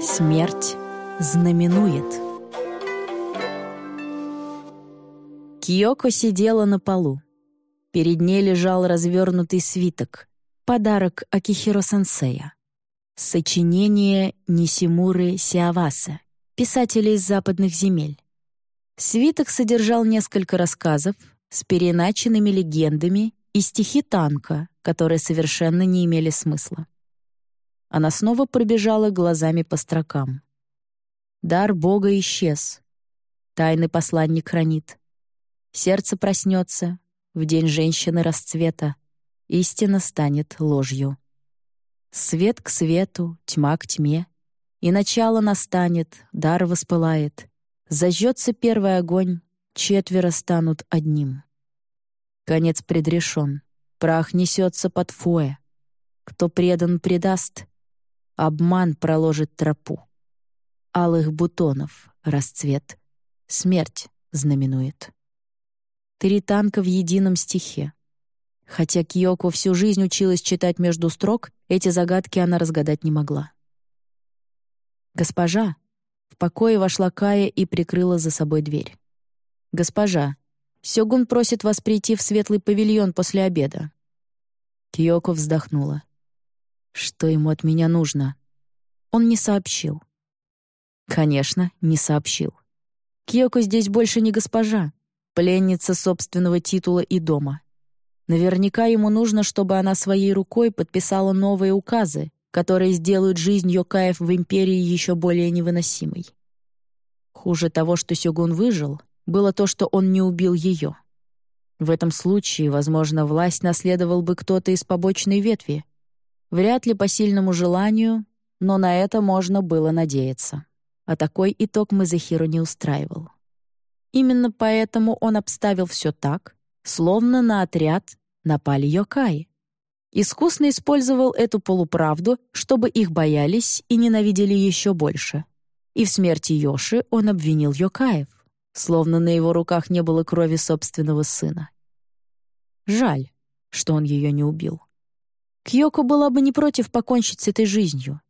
Смерть знаменует. Киоко сидела на полу. Перед ней лежал развернутый свиток, подарок Акихиро-сенсея. Сочинение Нисимуры Сиаваса, писателя из западных земель. Свиток содержал несколько рассказов с переначенными легендами и стихи танка, которые совершенно не имели смысла. Она снова пробежала глазами по строкам. Дар Бога исчез. Тайный посланник хранит. Сердце проснется в день женщины расцвета. Истина станет ложью. Свет к свету, тьма к тьме. И начало настанет, дар воспылает. Зажжется первый огонь, четверо станут одним. Конец предрешен, прах несется под фоя. Кто предан, предаст, Обман проложит тропу. Алых бутонов расцвет. Смерть знаменует. Три танка в едином стихе. Хотя Кьёко всю жизнь училась читать между строк, эти загадки она разгадать не могла. «Госпожа!» В покое вошла Кая и прикрыла за собой дверь. «Госпожа, Сёгун просит вас прийти в светлый павильон после обеда». Кьёко вздохнула. Что ему от меня нужно? Он не сообщил. Конечно, не сообщил. Киоко здесь больше не госпожа, пленница собственного титула и дома. Наверняка ему нужно, чтобы она своей рукой подписала новые указы, которые сделают жизнь Йокаев в Империи еще более невыносимой. Хуже того, что Сёгун выжил, было то, что он не убил ее. В этом случае, возможно, власть наследовал бы кто-то из побочной ветви, Вряд ли по сильному желанию, но на это можно было надеяться. А такой итог Мазахиру не устраивал. Именно поэтому он обставил все так, словно на отряд напали Йокаи. Искусно использовал эту полуправду, чтобы их боялись и ненавидели еще больше. И в смерти Йоши он обвинил Йокаев, словно на его руках не было крови собственного сына. Жаль, что он ее не убил. Кьёко была бы не против покончить с этой жизнью.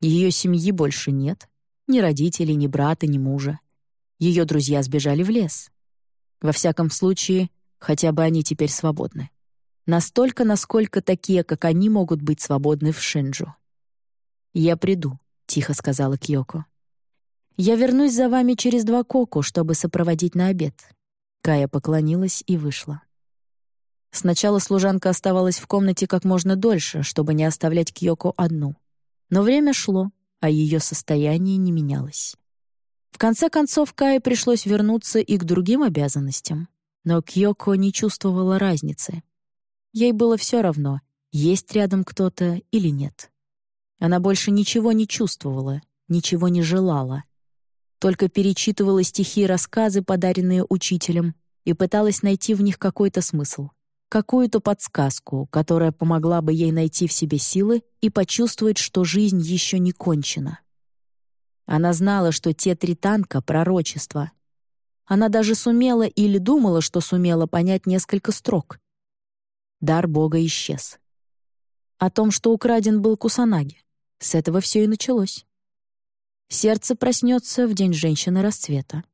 Ее семьи больше нет. Ни родителей, ни брата, ни мужа. Ее друзья сбежали в лес. Во всяком случае, хотя бы они теперь свободны. Настолько, насколько такие, как они, могут быть свободны в Шинджу. «Я приду», — тихо сказала Кьёко. «Я вернусь за вами через два коку, чтобы сопроводить на обед». Кая поклонилась и вышла. Сначала служанка оставалась в комнате как можно дольше, чтобы не оставлять Кьёко одну. Но время шло, а ее состояние не менялось. В конце концов, Кае пришлось вернуться и к другим обязанностям. Но Кьёко не чувствовала разницы. Ей было все равно, есть рядом кто-то или нет. Она больше ничего не чувствовала, ничего не желала. Только перечитывала стихи и рассказы, подаренные учителем, и пыталась найти в них какой-то смысл — какую-то подсказку, которая помогла бы ей найти в себе силы и почувствовать, что жизнь еще не кончена. Она знала, что те три танка — пророчество. Она даже сумела или думала, что сумела понять несколько строк. Дар Бога исчез. О том, что украден был Кусанаги. С этого все и началось. Сердце проснется в день женщины расцвета.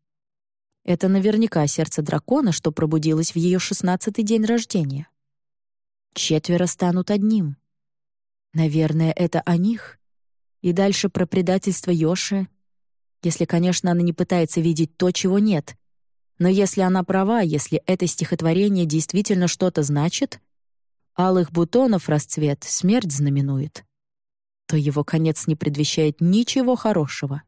Это наверняка сердце дракона, что пробудилось в ее шестнадцатый день рождения. Четверо станут одним. Наверное, это о них. И дальше про предательство Йоши. Если, конечно, она не пытается видеть то, чего нет. Но если она права, если это стихотворение действительно что-то значит, алых бутонов расцвет смерть знаменует, то его конец не предвещает ничего хорошего.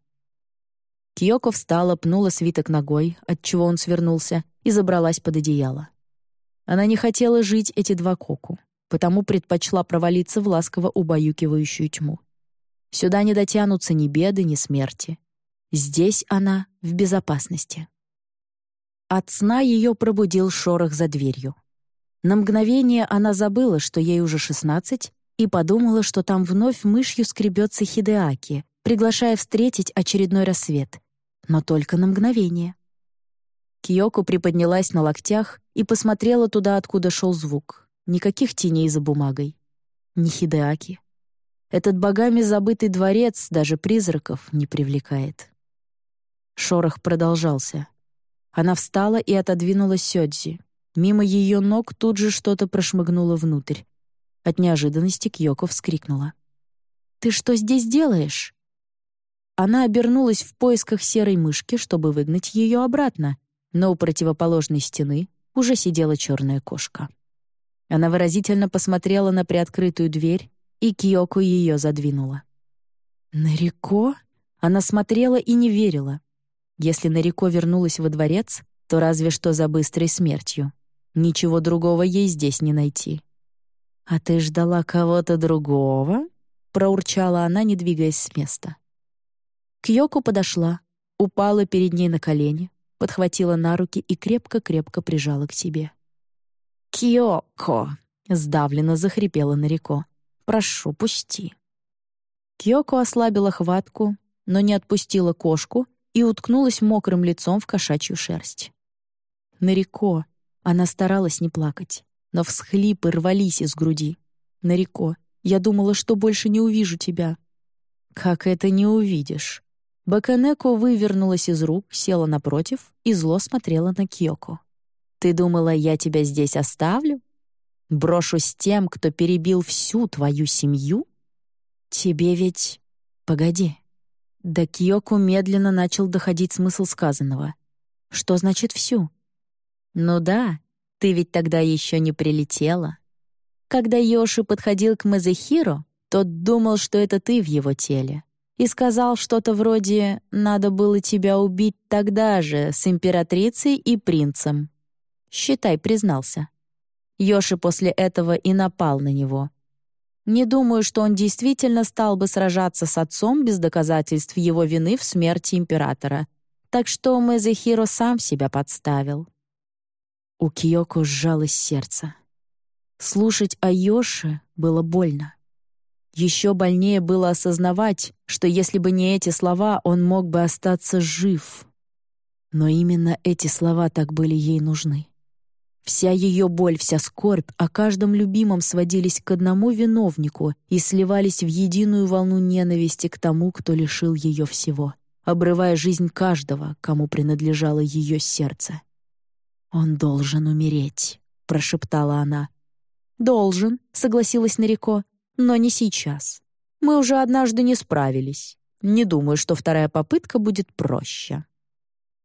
Киоко встала, пнула свиток ногой, отчего он свернулся, и забралась под одеяло. Она не хотела жить эти два коку, потому предпочла провалиться в ласково убаюкивающую тьму. Сюда не дотянутся ни беды, ни смерти. Здесь она в безопасности. От сна ее пробудил шорох за дверью. На мгновение она забыла, что ей уже шестнадцать, и подумала, что там вновь мышью скребется Хидеаки, приглашая встретить очередной рассвет, но только на мгновение. Киоко приподнялась на локтях и посмотрела туда, откуда шел звук. Никаких теней за бумагой. Ни Хидеаки. Этот богами забытый дворец даже призраков не привлекает. Шорох продолжался. Она встала и отодвинула Сёдзи. Мимо ее ног тут же что-то прошмыгнуло внутрь. От неожиданности Кьёко вскрикнула. «Ты что здесь делаешь?» Она обернулась в поисках серой мышки, чтобы выгнать ее обратно, но у противоположной стены уже сидела черная кошка. Она выразительно посмотрела на приоткрытую дверь, и Киоко ее задвинула. «Нарико?» Она смотрела и не верила. Если Нарико вернулась во дворец, то разве что за быстрой смертью. Ничего другого ей здесь не найти. «А ты ждала кого-то другого?» — проурчала она, не двигаясь с места. Кьёко подошла, упала перед ней на колени, подхватила на руки и крепко-крепко прижала к себе. «Кьёко!» — сдавленно захрипела Нарико. «Прошу, пусти». Кьёко ослабила хватку, но не отпустила кошку и уткнулась мокрым лицом в кошачью шерсть. Нарико. Она старалась не плакать, но всхлипы рвались из груди. Нарико. Я думала, что больше не увижу тебя. Как это не увидишь? Баканеко вывернулась из рук, села напротив и зло смотрела на Кьёко. «Ты думала, я тебя здесь оставлю? Брошу с тем, кто перебил всю твою семью? Тебе ведь... Погоди». До Кьёко медленно начал доходить смысл сказанного. «Что значит «всю»?» «Ну да, ты ведь тогда еще не прилетела. Когда Йоши подходил к Мазехиро, тот думал, что это ты в его теле и сказал что-то вроде «надо было тебя убить тогда же с императрицей и принцем». Считай, признался. Йоши после этого и напал на него. Не думаю, что он действительно стал бы сражаться с отцом без доказательств его вины в смерти императора. Так что Мэзэхиро сам себя подставил. У Киоко сжалось сердце. Слушать о Йоши было больно. Еще больнее было осознавать, что если бы не эти слова, он мог бы остаться жив. Но именно эти слова так были ей нужны. Вся ее боль, вся скорбь о каждом любимом сводились к одному виновнику и сливались в единую волну ненависти к тому, кто лишил ее всего, обрывая жизнь каждого, кому принадлежало ее сердце. «Он должен умереть», — прошептала она. «Должен», — согласилась Нарико, но не сейчас. Мы уже однажды не справились. Не думаю, что вторая попытка будет проще.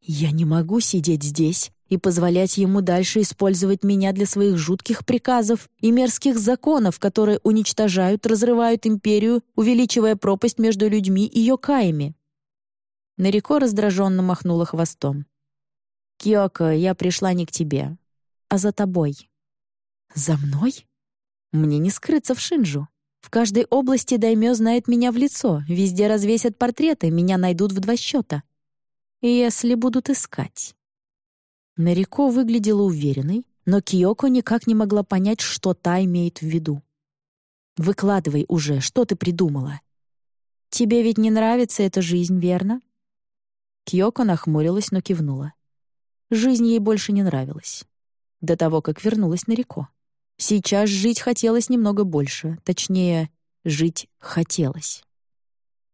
Я не могу сидеть здесь и позволять ему дальше использовать меня для своих жутких приказов и мерзких законов, которые уничтожают, разрывают империю, увеличивая пропасть между людьми и йокаями. Нарико раздраженно махнула хвостом. «Киоко, я пришла не к тебе, а за тобой». «За мной? Мне не скрыться в Шинджу. В каждой области даймё знает меня в лицо, везде развесят портреты, меня найдут в два счета. Если будут искать. Нарико выглядела уверенной, но Киоко никак не могла понять, что та имеет в виду. «Выкладывай уже, что ты придумала?» «Тебе ведь не нравится эта жизнь, верно?» Киоко нахмурилась, но кивнула. Жизнь ей больше не нравилась. До того, как вернулась Нарико. Сейчас жить хотелось немного больше, точнее, жить хотелось.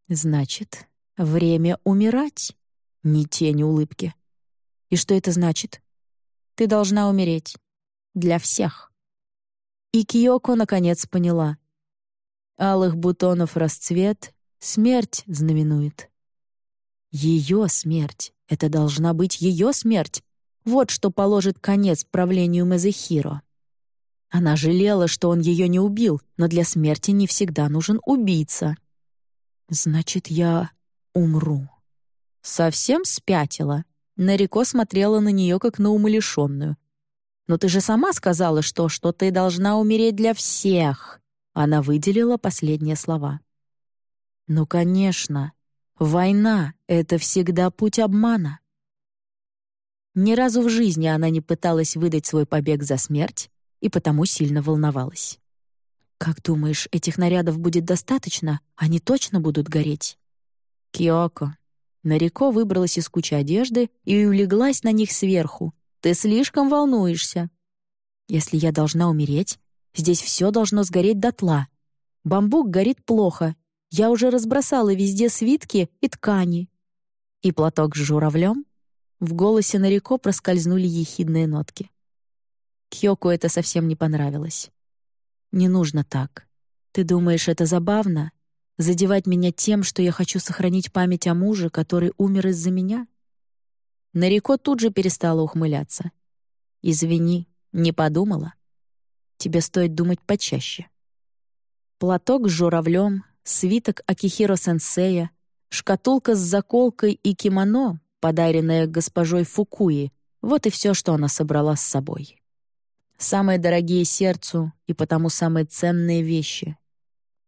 Значит, время умирать? Ни тени улыбки. И что это значит? Ты должна умереть. Для всех. И Киоко наконец поняла. Алых бутонов расцвет смерть знаменует. Ее смерть — это должна быть ее смерть. Вот что положит конец правлению Мезехиро. Она жалела, что он ее не убил, но для смерти не всегда нужен убийца. «Значит, я умру». Совсем спятила. Нарико смотрела на нее, как на умалишенную. «Но ты же сама сказала, что, что ты должна умереть для всех!» Она выделила последние слова. «Ну, конечно. Война — это всегда путь обмана». Ни разу в жизни она не пыталась выдать свой побег за смерть, и потому сильно волновалась. «Как думаешь, этих нарядов будет достаточно? Они точно будут гореть?» «Киоко». Нарико выбралась из кучи одежды и улеглась на них сверху. «Ты слишком волнуешься». «Если я должна умереть, здесь все должно сгореть дотла». Бамбук горит плохо. Я уже разбросала везде свитки и ткани. И платок с журавлем? В голосе Нарико проскользнули ехидные нотки. Кьёку это совсем не понравилось. «Не нужно так. Ты думаешь, это забавно? Задевать меня тем, что я хочу сохранить память о муже, который умер из-за меня?» Нарико тут же перестала ухмыляться. «Извини, не подумала. Тебе стоит думать почаще». Платок с журавлем, свиток Акихиро-сенсея, шкатулка с заколкой и кимоно, подаренное госпожой Фукуи, вот и все, что она собрала с собой. Самые дорогие сердцу и потому самые ценные вещи.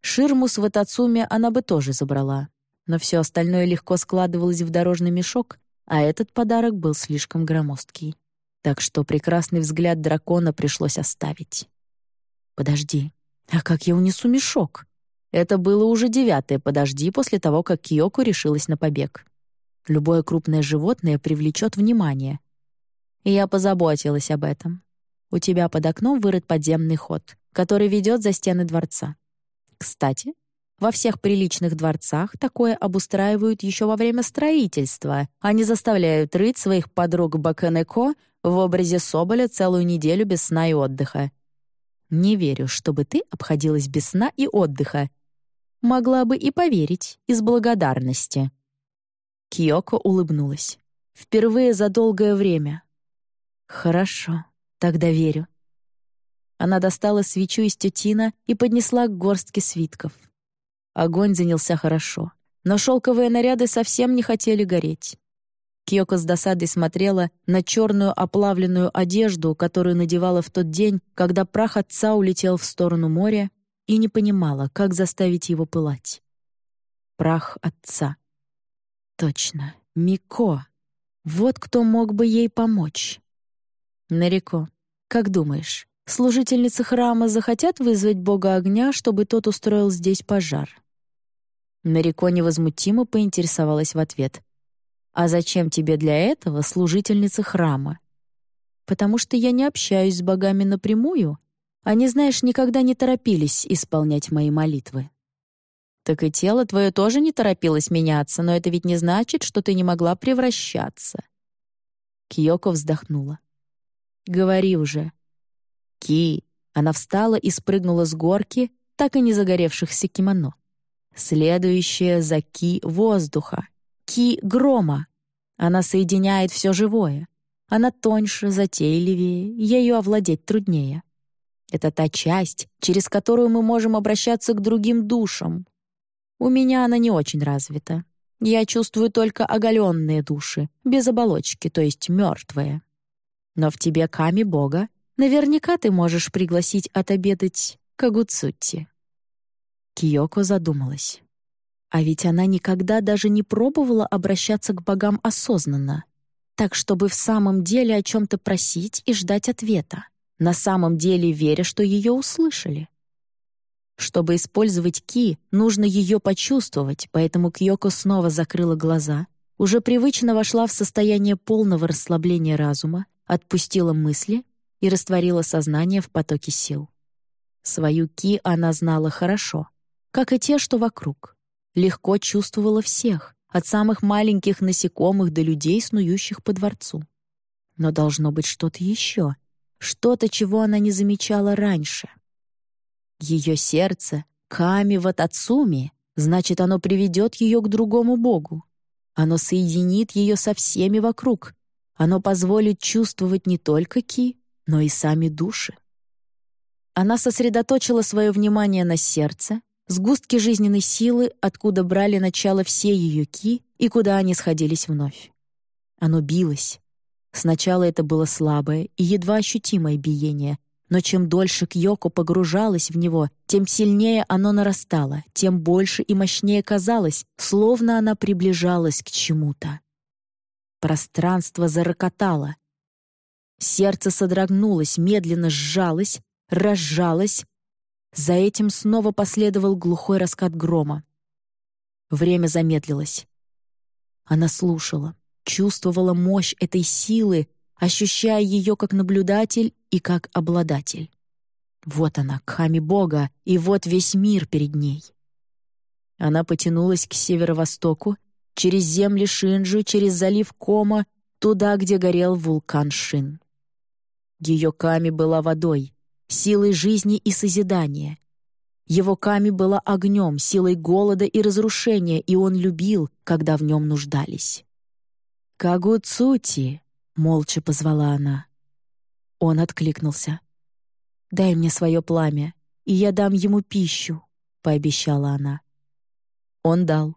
Ширму с Ватацуми она бы тоже забрала, но все остальное легко складывалось в дорожный мешок, а этот подарок был слишком громоздкий. Так что прекрасный взгляд дракона пришлось оставить. «Подожди, а как я унесу мешок?» Это было уже девятое «подожди» после того, как Киоко решилась на побег. Любое крупное животное привлечет внимание. И я позаботилась об этом. У тебя под окном вырыт подземный ход, который ведет за стены дворца. Кстати, во всех приличных дворцах такое обустраивают еще во время строительства, а не заставляют рыть своих подруг Баканеко в образе Соболя целую неделю без сна и отдыха. Не верю, чтобы ты обходилась без сна и отдыха. Могла бы и поверить из благодарности. Киоко улыбнулась. Впервые за долгое время. Хорошо, тогда верю. Она достала свечу из тютина и поднесла к горстке свитков. Огонь занялся хорошо, но шелковые наряды совсем не хотели гореть. Киоко с досадой смотрела на черную оплавленную одежду, которую надевала в тот день, когда прах отца улетел в сторону моря, и не понимала, как заставить его пылать. Прах отца. Точно, Мико. Вот кто мог бы ей помочь. Нарико, как думаешь, служительницы храма захотят вызвать бога огня, чтобы тот устроил здесь пожар? Нарико невозмутимо поинтересовалась в ответ. «А зачем тебе для этого служительница храма?» «Потому что я не общаюсь с богами напрямую. Они, знаешь, никогда не торопились исполнять мои молитвы». «Так и тело твое тоже не торопилось меняться, но это ведь не значит, что ты не могла превращаться». Киоко вздохнула. «Говори уже». «Ки». Она встала и спрыгнула с горки, так и не загоревшихся кимоно. Следующая за ки воздуха, ки грома. Она соединяет все живое. Она тоньше, затейливее, ею овладеть труднее. Это та часть, через которую мы можем обращаться к другим душам. У меня она не очень развита. Я чувствую только оголенные души, без оболочки, то есть мертвые. Но в тебе ками Бога наверняка ты можешь пригласить отобедать Кагуцутти. Киоко задумалась. А ведь она никогда даже не пробовала обращаться к богам осознанно, так чтобы в самом деле о чем-то просить и ждать ответа, на самом деле веря, что ее услышали. Чтобы использовать Ки, нужно ее почувствовать, поэтому Кьёко снова закрыла глаза, уже привычно вошла в состояние полного расслабления разума, отпустила мысли и растворила сознание в потоке сил. Свою Ки она знала хорошо как и те, что вокруг. Легко чувствовала всех, от самых маленьких насекомых до людей, снующих по дворцу. Но должно быть что-то еще, что-то, чего она не замечала раньше. Ее сердце — Ками Ватацуми, значит, оно приведет ее к другому богу. Оно соединит ее со всеми вокруг. Оно позволит чувствовать не только Ки, но и сами души. Она сосредоточила свое внимание на сердце, сгустки жизненной силы, откуда брали начало все ее ки и куда они сходились вновь. Оно билось. Сначала это было слабое и едва ощутимое биение, но чем дольше Кьёко погружалась в него, тем сильнее оно нарастало, тем больше и мощнее казалось, словно она приближалась к чему-то. Пространство зарокотало. Сердце содрогнулось, медленно сжалось, разжалось, за этим снова последовал глухой раскат грома. Время замедлилось. Она слушала, чувствовала мощь этой силы, ощущая ее как наблюдатель и как обладатель. Вот она, Кхами Бога, и вот весь мир перед ней. Она потянулась к северо-востоку, через земли Шинджу, через залив Кома, туда, где горел вулкан Шин. Ее Ками была водой, силой жизни и созидания. Его Ками была огнем, силой голода и разрушения, и он любил, когда в нем нуждались. «Кагуцути!» — молча позвала она. Он откликнулся. «Дай мне свое пламя, и я дам ему пищу», — пообещала она. Он дал.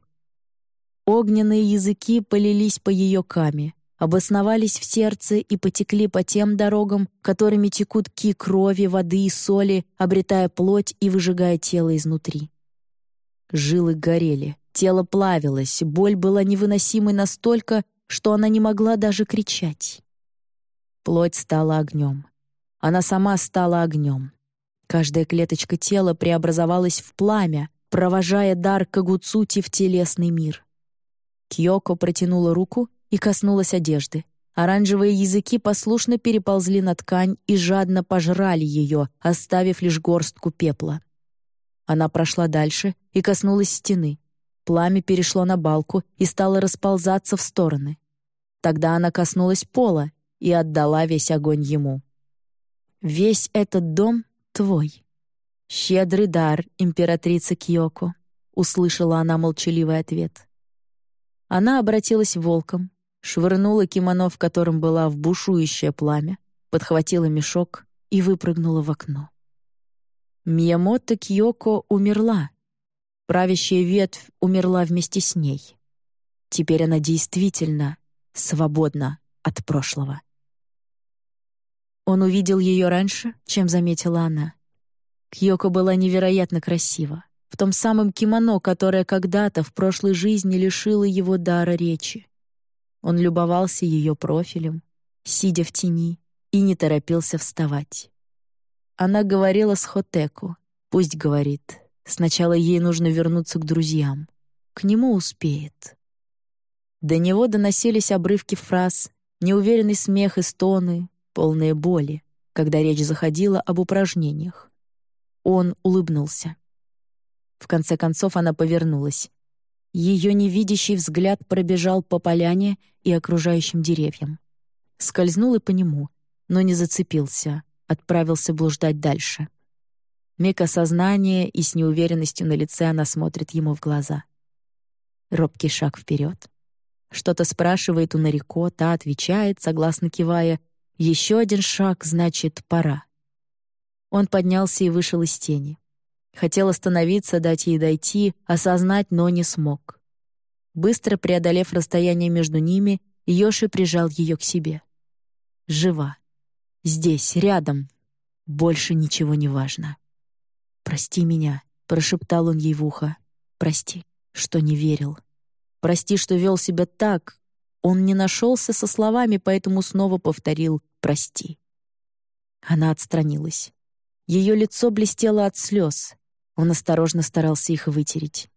Огненные языки полились по ее каме, обосновались в сердце и потекли по тем дорогам, которыми текут ки крови, воды и соли, обретая плоть и выжигая тело изнутри. Жилы горели, тело плавилось, боль была невыносимой настолько, что она не могла даже кричать. Плоть стала огнем. Она сама стала огнем. Каждая клеточка тела преобразовалась в пламя, провожая дар Кагуцути в телесный мир. Кьёко протянула руку и коснулась одежды. Оранжевые языки послушно переползли на ткань и жадно пожрали ее, оставив лишь горстку пепла. Она прошла дальше и коснулась стены. Пламя перешло на балку и стало расползаться в стороны. Тогда она коснулась пола и отдала весь огонь ему. «Весь этот дом твой. Щедрый дар, императрица Кьёко», — услышала она молчаливый ответ. Она обратилась волком, швырнула кимоно, в котором была в бушующее пламя, подхватила мешок и выпрыгнула в окно. Миямото Кьёко умерла. Правящая ветвь умерла вместе с ней. Теперь она действительно свободна от прошлого. Он увидел ее раньше, чем заметила она. Кьёко была невероятно красива, в том самом кимоно, которое когда-то в прошлой жизни лишило его дара речи. Он любовался ее профилем, сидя в тени, и не торопился вставать. Она говорила с Хотеку. Пусть говорит. Сначала ей нужно вернуться к друзьям. К нему успеет. До него доносились обрывки фраз, неуверенный смех и стоны, полные боли, когда речь заходила об упражнениях. Он улыбнулся. В конце концов она повернулась. Ее невидящий взгляд пробежал по поляне и окружающим деревьям. Скользнул и по нему, но не зацепился, отправился блуждать дальше. Миг осознания и с неуверенностью на лице она смотрит ему в глаза. Робкий шаг вперед. Что-то спрашивает у Нарико, та отвечает, согласно кивая, еще один шаг, значит, пора. Он поднялся и вышел из тени. Хотел остановиться, дать ей дойти, осознать, но не смог. Быстро преодолев расстояние между ними, Йоши прижал ее к себе. Жива. Здесь, рядом. Больше ничего не важно. «Прости меня», — прошептал он ей в ухо. «Прости, что не верил. Прости, что вел себя так, он не нашелся со словами, поэтому снова повторил «прости». Она отстранилась. Ее лицо блестело от слез. Он осторожно старался их вытереть.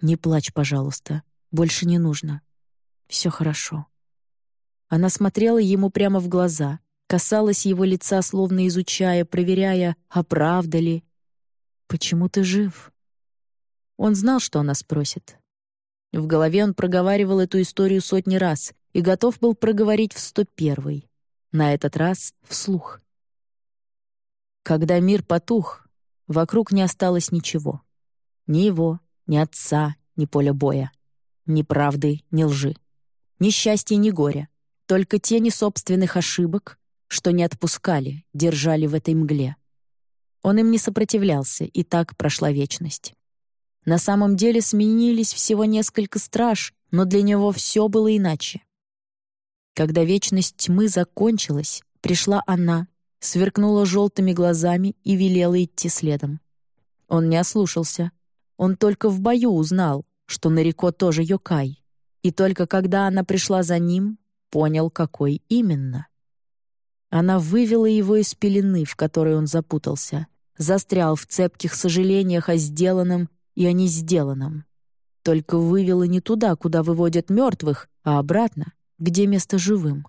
«Не плачь, пожалуйста. Больше не нужно. Все хорошо». Она смотрела ему прямо в глаза, касалась его лица, словно изучая, проверяя, а правда ли. «Почему ты жив?» Он знал, что она спросит. В голове он проговаривал эту историю сотни раз и готов был проговорить в сто первый. На этот раз вслух. Когда мир потух, вокруг не осталось ничего. Ни его, ни отца, ни поля боя. Ни правды, ни лжи. Ни счастья, ни горя. Только тени собственных ошибок, что не отпускали, держали в этой мгле. Он им не сопротивлялся, и так прошла вечность. На самом деле сменились всего несколько страж, но для него все было иначе. Когда вечность тьмы закончилась, пришла она, сверкнула желтыми глазами и велела идти следом. Он не ослушался. Он только в бою узнал, что Нарико тоже Йокай. И только когда она пришла за ним, понял, какой именно. Она вывела его из пелены, в которой он запутался, застрял в цепких сожалениях о сделанном и о несделанном. Только вывела не туда, куда выводят мертвых, а обратно, где место живым.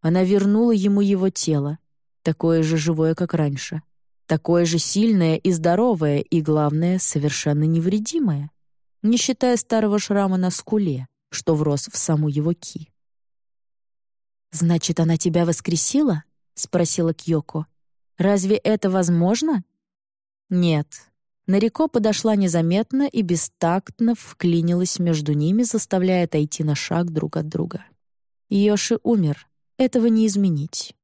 Она вернула ему его тело, такое же живое, как раньше, Такое же сильное и здоровое, и, главное, совершенно невредимое, не считая старого шрама на скуле, что врос в саму его ки. «Значит, она тебя воскресила?» — спросила Кьёко. «Разве это возможно?» «Нет». Нарико подошла незаметно и бестактно вклинилась между ними, заставляя отойти на шаг друг от друга. Йоши умер. Этого не изменить.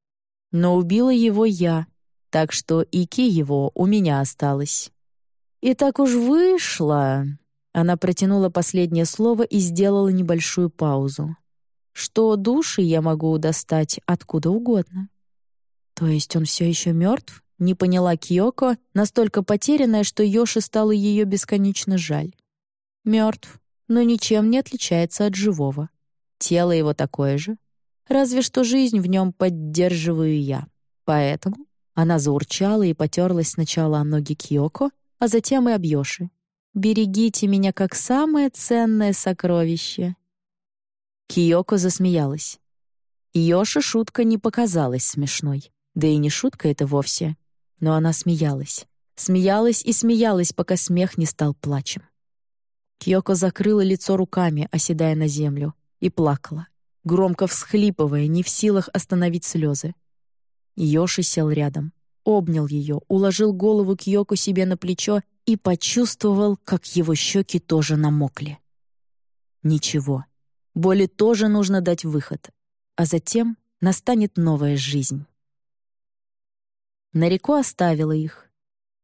Но убила его я, так что и ки его у меня осталось. И так уж вышло. Она протянула последнее слово и сделала небольшую паузу что души я могу достать откуда угодно. То есть он все еще мертв? Не поняла Киоко, настолько потерянная, что Йоши стало ее бесконечно жаль. Мертв, но ничем не отличается от живого. Тело его такое же. Разве что жизнь в нем поддерживаю я. Поэтому она заурчала и потерлась сначала о ноги Киоко, а затем и об Йоши. «Берегите меня как самое ценное сокровище. Киоко засмеялась. Йоши шутка не показалась смешной. Да и не шутка это вовсе. Но она смеялась. Смеялась и смеялась, пока смех не стал плачем. Киоко закрыла лицо руками, оседая на землю, и плакала, громко всхлипывая, не в силах остановить слезы. Йоши сел рядом, обнял ее, уложил голову Киоко себе на плечо и почувствовал, как его щеки тоже намокли. Ничего, Боли тоже нужно дать выход, а затем настанет новая жизнь. Нарико оставила их.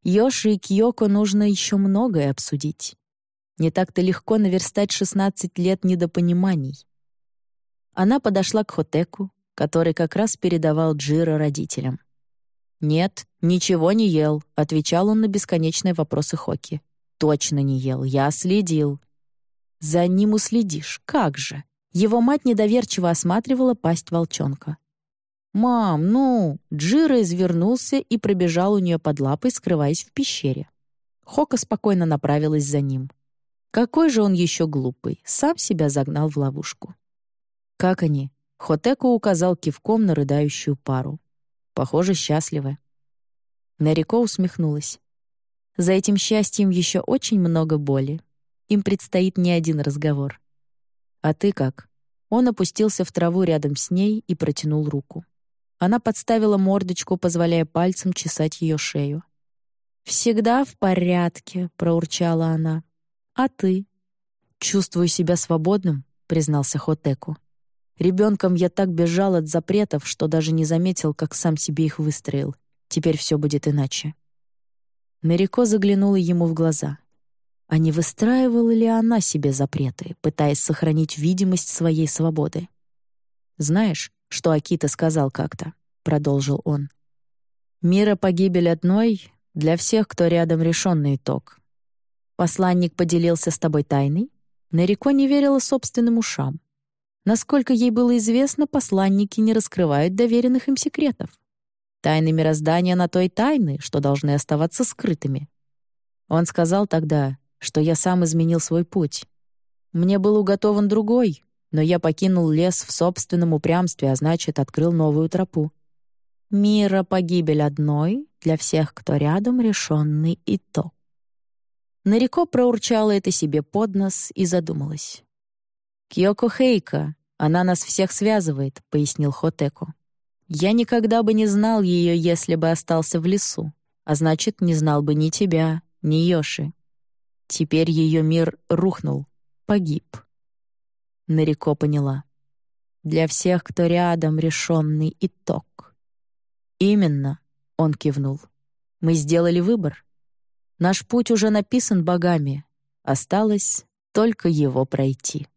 Йоши и Кьёко нужно еще многое обсудить. Не так-то легко наверстать 16 лет недопониманий. Она подошла к Хотеку, который как раз передавал Джира родителям. «Нет, ничего не ел», — отвечал он на бесконечные вопросы Хоки. «Точно не ел, я следил. За ним уследишь, как же? Его мать недоверчиво осматривала пасть волчонка. «Мам, ну!» Джира извернулся и пробежал у нее под лапой, скрываясь в пещере. Хока спокойно направилась за ним. Какой же он еще глупый, сам себя загнал в ловушку. «Как они?» Хотеку указал кивком на рыдающую пару. «Похоже, счастливы». Нарико усмехнулась. «За этим счастьем еще очень много боли. Им предстоит не один разговор. А ты как? Он опустился в траву рядом с ней и протянул руку. Она подставила мордочку, позволяя пальцем чесать ее шею. «Всегда в порядке», — проурчала она. «А ты?» «Чувствую себя свободным», — признался Хотеку. «Ребенком я так бежал от запретов, что даже не заметил, как сам себе их выстроил. Теперь все будет иначе». Нарико заглянула ему в глаза. А не выстраивала ли она себе запреты, пытаясь сохранить видимость своей свободы? «Знаешь, что Акита сказал как-то?» — продолжил он. «Мира погибель одной для всех, кто рядом решенный итог. Посланник поделился с тобой тайной?» Нарико не верила собственным ушам. Насколько ей было известно, посланники не раскрывают доверенных им секретов. Тайны мироздания на той тайны, что должны оставаться скрытыми. Он сказал тогда, что я сам изменил свой путь. Мне был уготован другой, но я покинул лес в собственном упрямстве, а значит, открыл новую тропу. Мира погибель одной, для всех, кто рядом, решенный итог. Нарико проурчала это себе под нос и задумалась. «Кьёко Хейка, она нас всех связывает», — пояснил Хотеку. «Я никогда бы не знал ее, если бы остался в лесу, а значит, не знал бы ни тебя, ни Йоши. Теперь ее мир рухнул, погиб. Нарико поняла. Для всех, кто рядом, решенный итог. «Именно», — он кивнул. «Мы сделали выбор. Наш путь уже написан богами. Осталось только его пройти».